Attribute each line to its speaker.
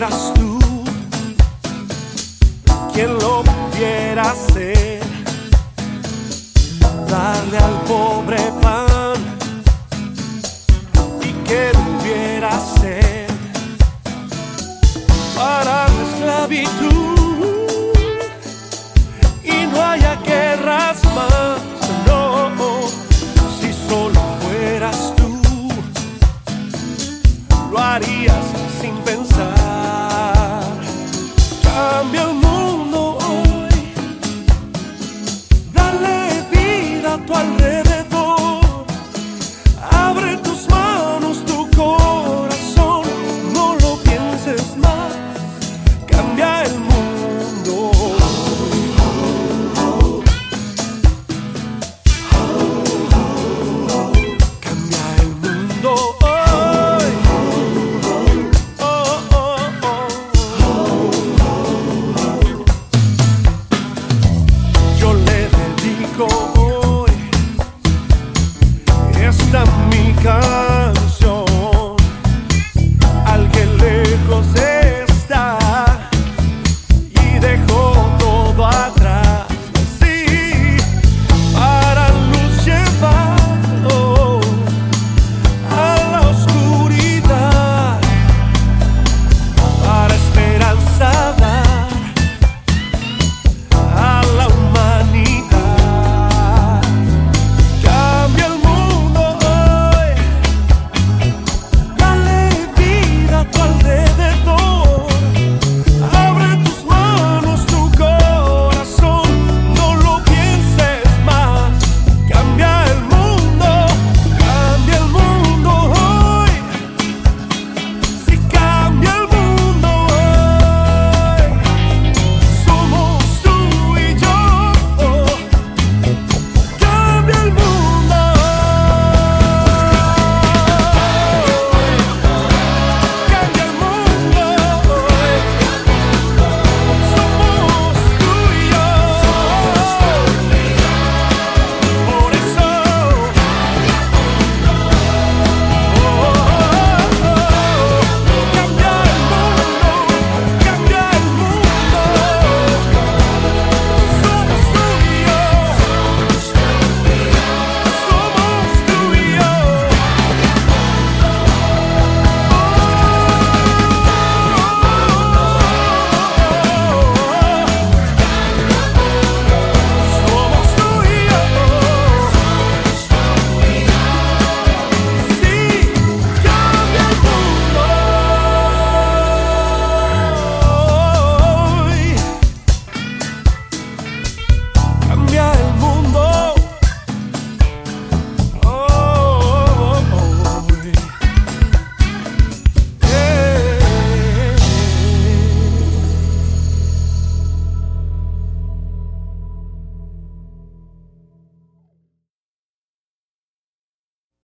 Speaker 1: fueras tú quien lo pudiera hacer, darle al pobre pan y que tuviera ser para la esclavitud y no haya guerras más. No, si solo fueras tú, lo harías sin pensar. esta mi casa.